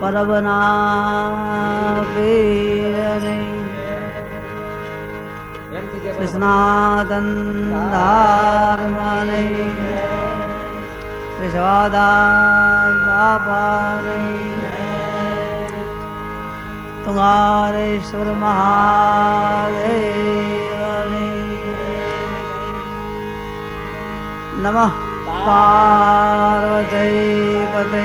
परवनापे कृष्णादन्दात्मने कृषवादापारे तुङ्गारेश्वर महादेवने नमः पार्वती पते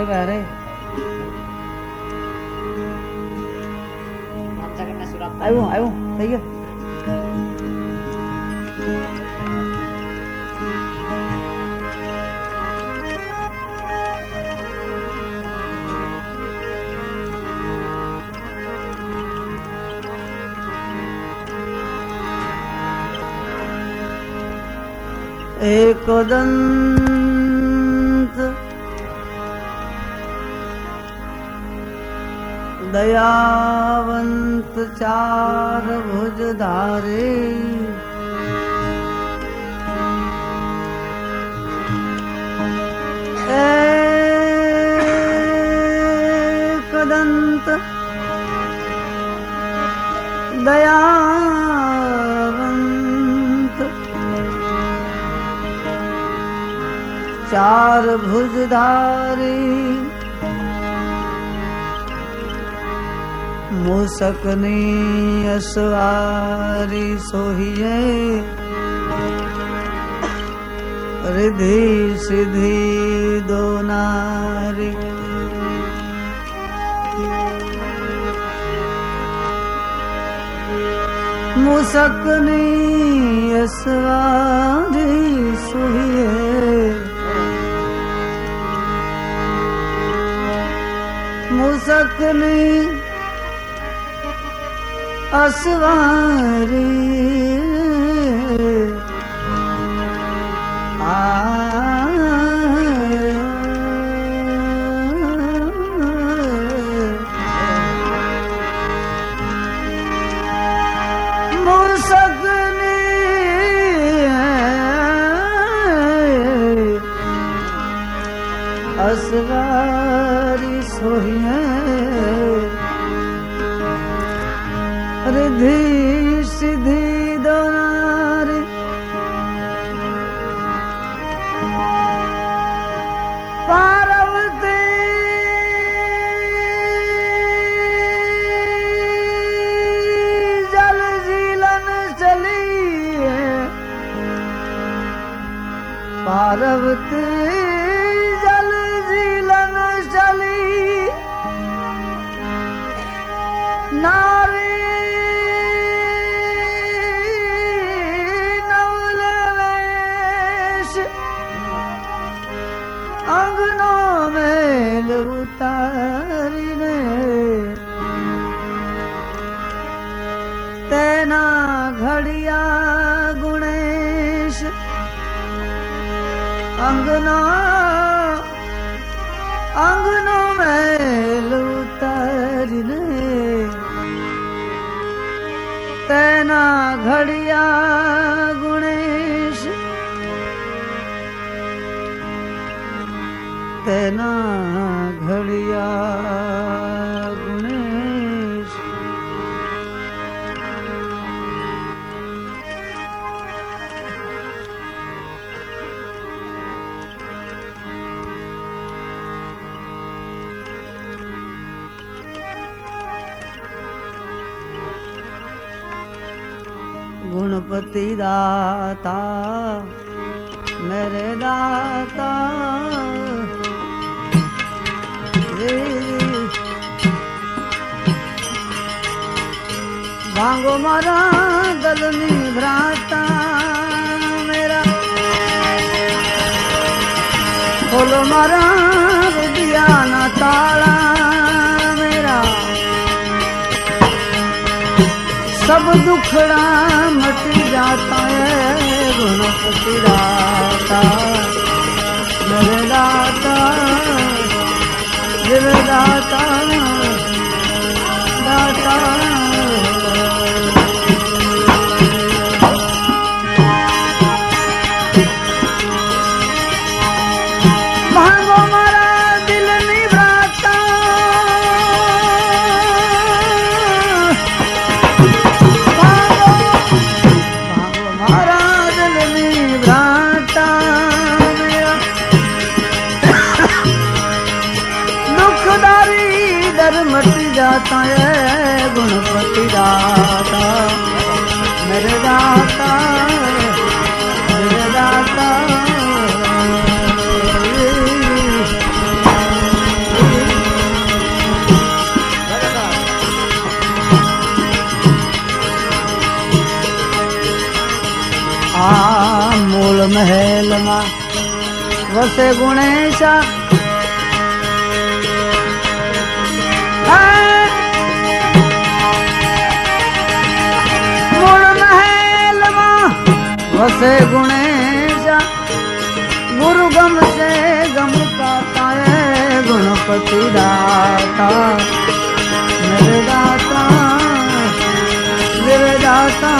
đi về đi ayo ayo thấy chưa एक दंड दयावन्त चार भुजधारे कदन्त दयावन्त चार भुजधारी मुसकनी असवारी सोहिए रिधि सिधि दो नारी मुसकनी असवारी सोहिए मुसकनी असवार आ उतार तेना घड़िया गुणेश अंगना अंगनों में उतार तेना घड़िया गुणेश तेना गुणपति दाता मेरे दाता भांगो मारा गलनी भ्राता मेरा खोलो मारा रुदिया ना ताला मेरा सब दुखड़ा मट जाता है गुणपति राता मेरे दाता જગદાતા દાતા दाता गुणपति दाता मेरे दाता मेरे दाता आ मूल महल में वसे गुणेशा वसे गुणेशा गुरु गम से गम पाता है गुणपति दाता मेरे दाता मेरे दाता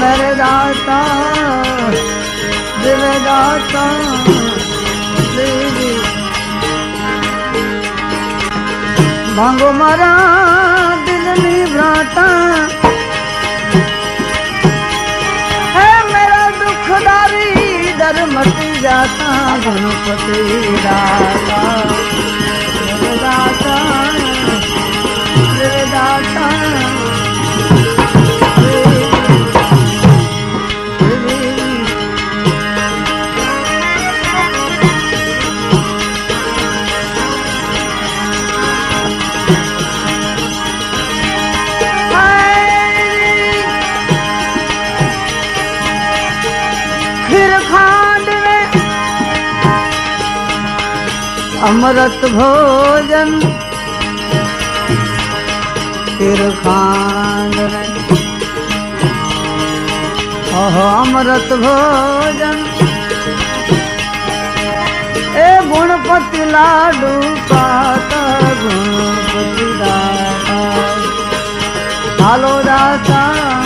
मेरे दाता दिवे दाता देवी भांगो मारा दिल में भ्राता है मेरा दुखदारी दर मत जाता गणपति दाता અમૃત ભોજન ખાંડ ઓહો અમૃત ભોજન એ ગુણપતિ લાડુ પાતા ગુણપતિ દાતા હાલો દાતા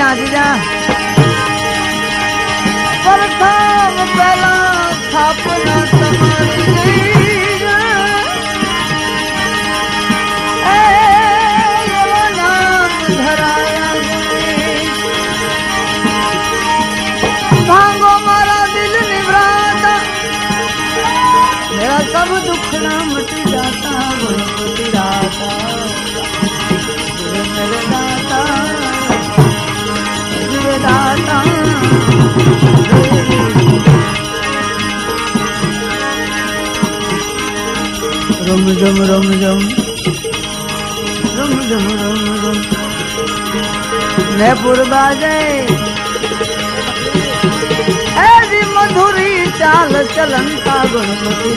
જા જા પ્રથમ પહેલા રમ જમ રમ જમ રમ જમ રમ જમ નેપુર બાજે એવી મધુરી ચાલ ચલન કા ગણપતિ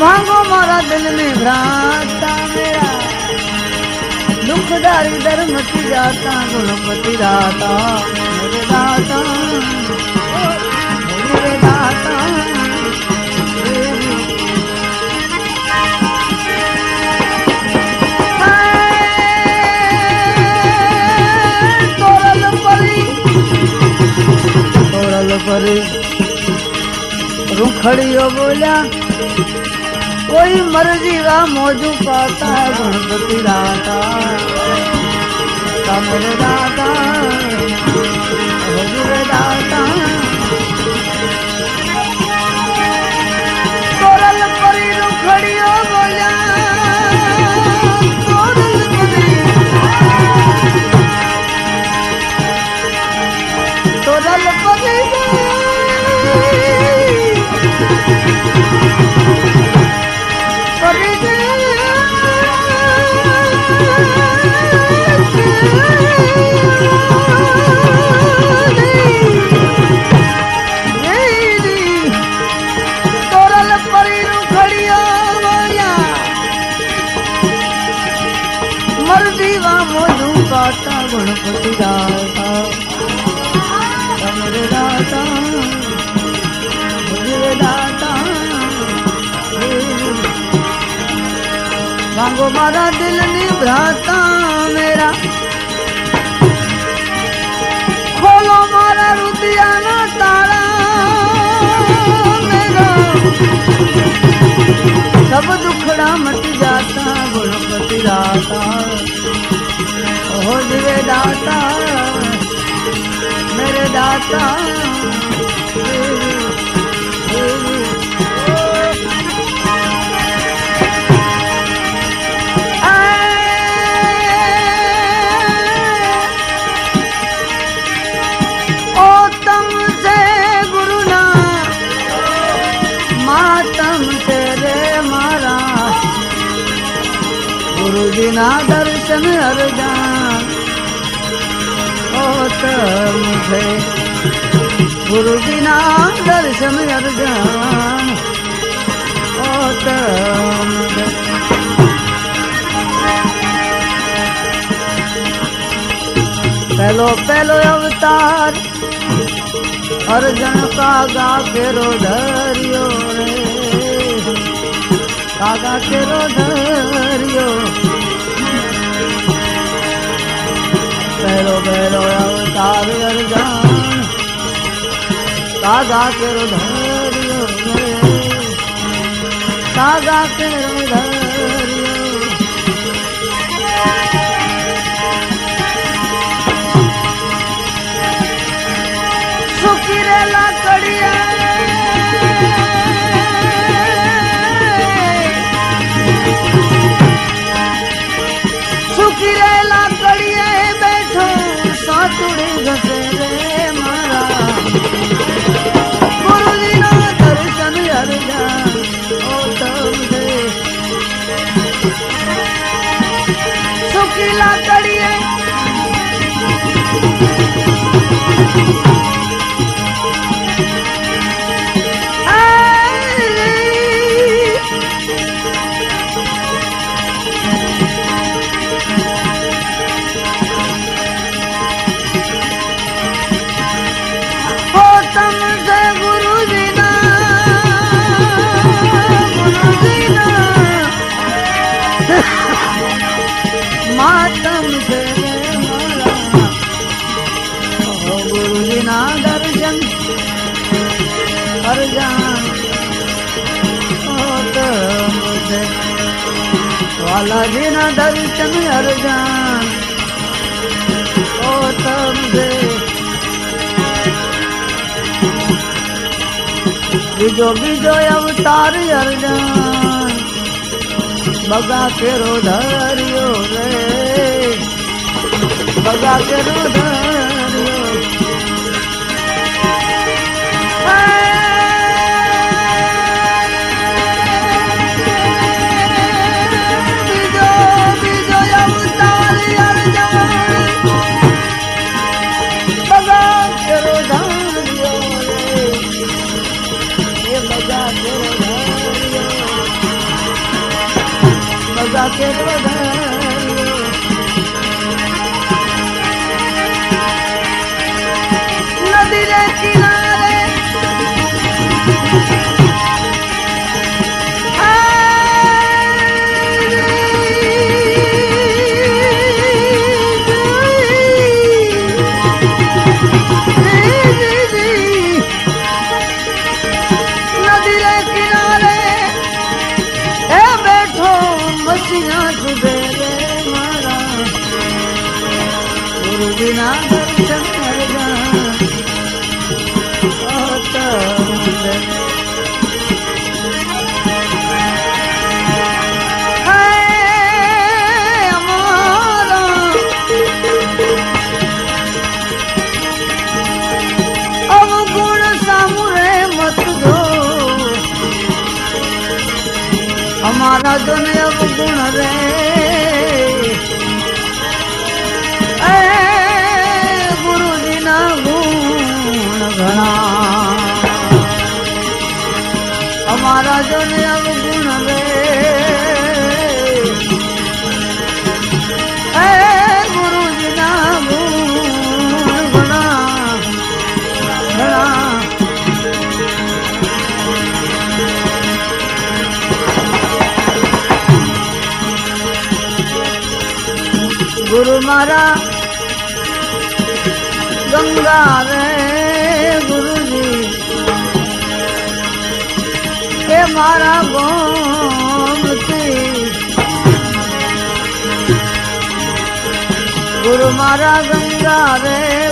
मांगो मारा दिल में भ्राता मेरा दुखदारी धर्म की जाता गुणपति दाता मेरे दाता मेरे दाता રૂખડીઓ બોલ્યા કોઈ મરજી રા મોજું પાતા ગણપતિ દાતા કમર દાતા હજુર દાતા કોરલ પરી સબ દુખડા મટ જાતા ગણપતિ દાતા હો જીવે દાતા મેરે દાતા वरदान तम है गुरु बिना दर्शन अर्जान ओ तम पहलो पहलो अवतार अर्जन कागा फेरो धरियो रे कागा फेरो धरियो तेरो अवतार अरजान तागा तेरो धरियो तागा तेरो धरियो सुखी रे लाकड़िया सुखी रे let બાલાજીના દર્શન અરજાન ઓ તમને બીજો બીજો અવતાર અરજાન બગા કેરો ધર્યો રે બગા કેરો ધર સાધન અવગુણ રે ગુરુજીના ગુણ ઘણા અમારા જને મારા ગંગા રે ગુરુજી એ મારા ગોમતી ગુરુ મારા ગંગા રે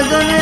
Hazan'ı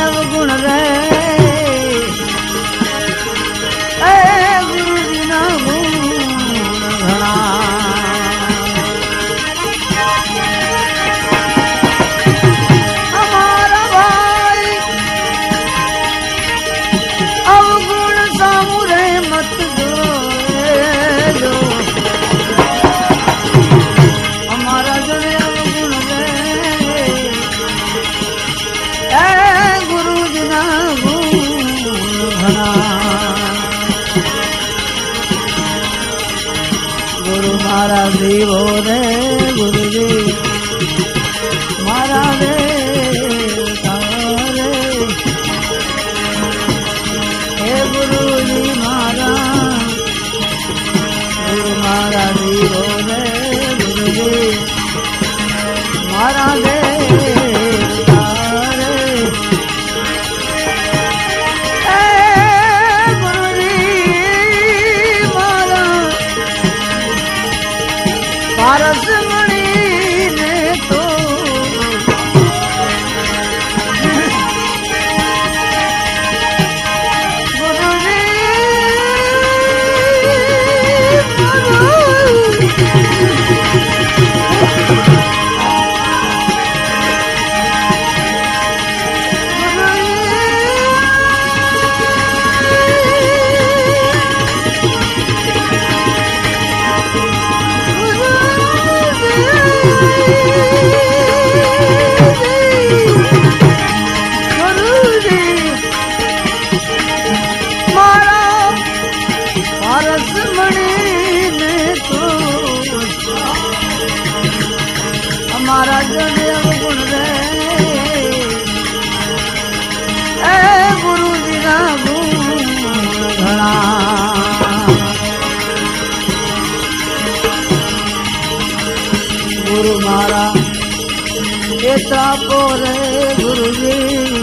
બક્ષીસ આપો રે ગુરુજી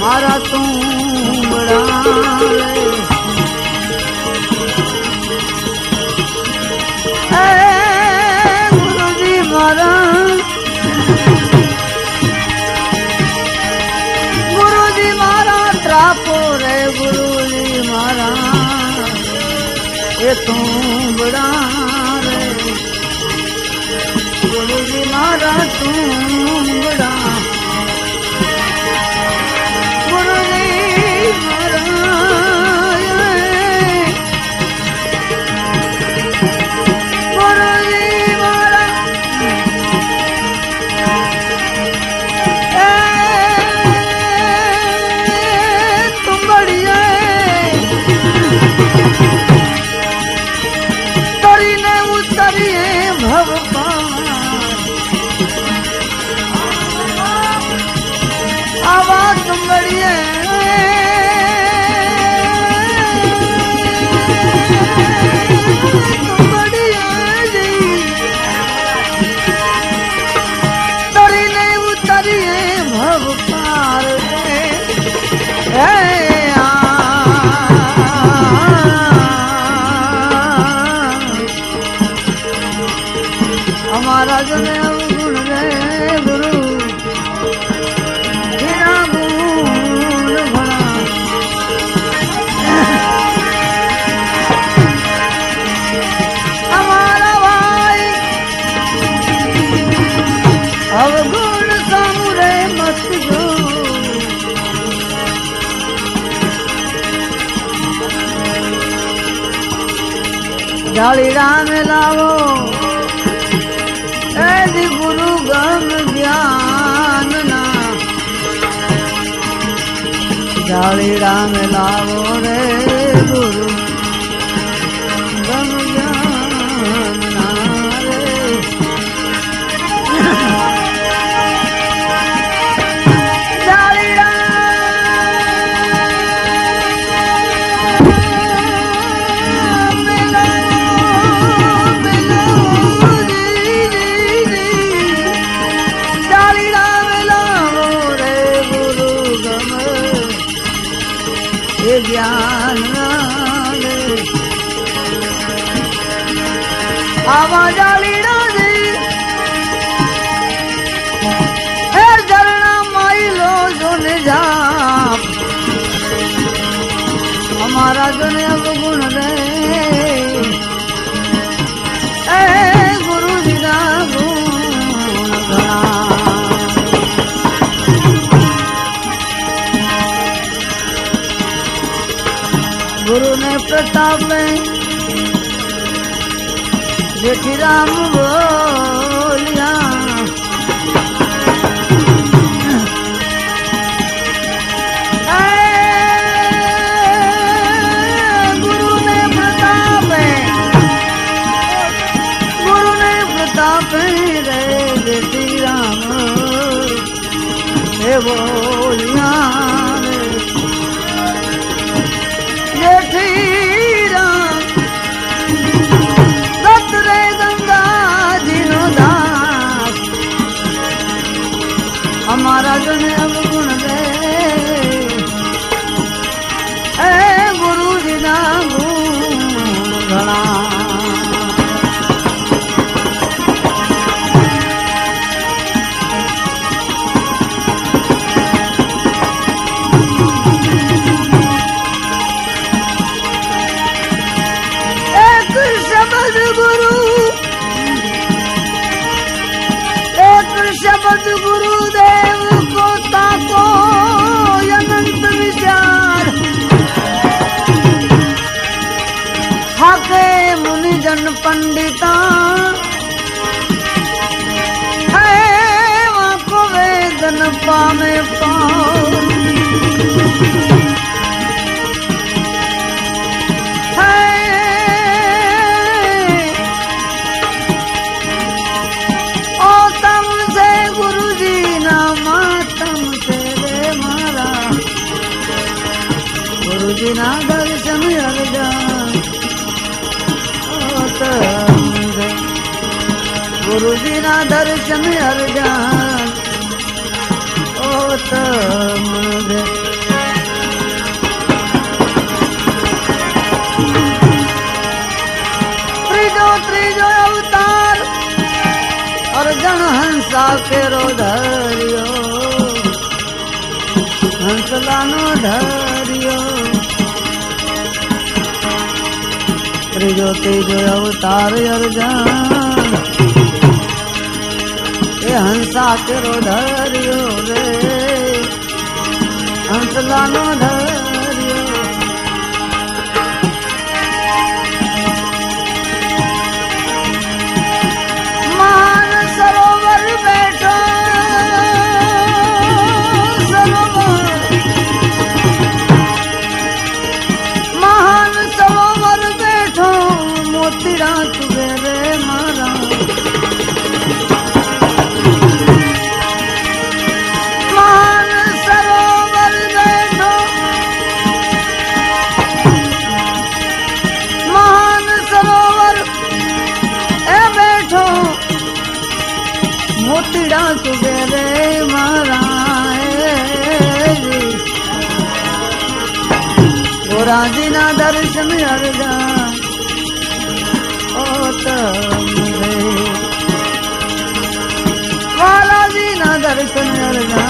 મારા તું ગુરુજી મારા ગુરુજી મારા ત્રાપો રે ગુરુજી મારા એ તું બડા लगा तू કાળી રામ લાવો એ ગુરુ ગમ જ્ઞાન ના કાળી રામ લાવો રે प्रताप राम वो सतगुरु ને અરજાન ઓ તમરે ત્રીજો ત્રીજો અવતાર અર્જણ હંસા ફેરો ધર્યો હંસલાનો ધર્યો ત્રીજો ત્રીજો અવતાર એ હંસાચરો ધર્યો રે હંસલાનો ધર दर्शन अर्जा जी ना दर्शन अर्जा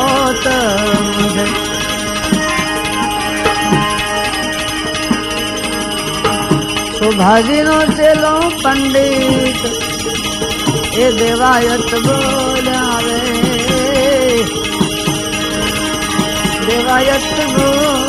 ओ तो पंडित ये देवायत बोलावे देवायत बोल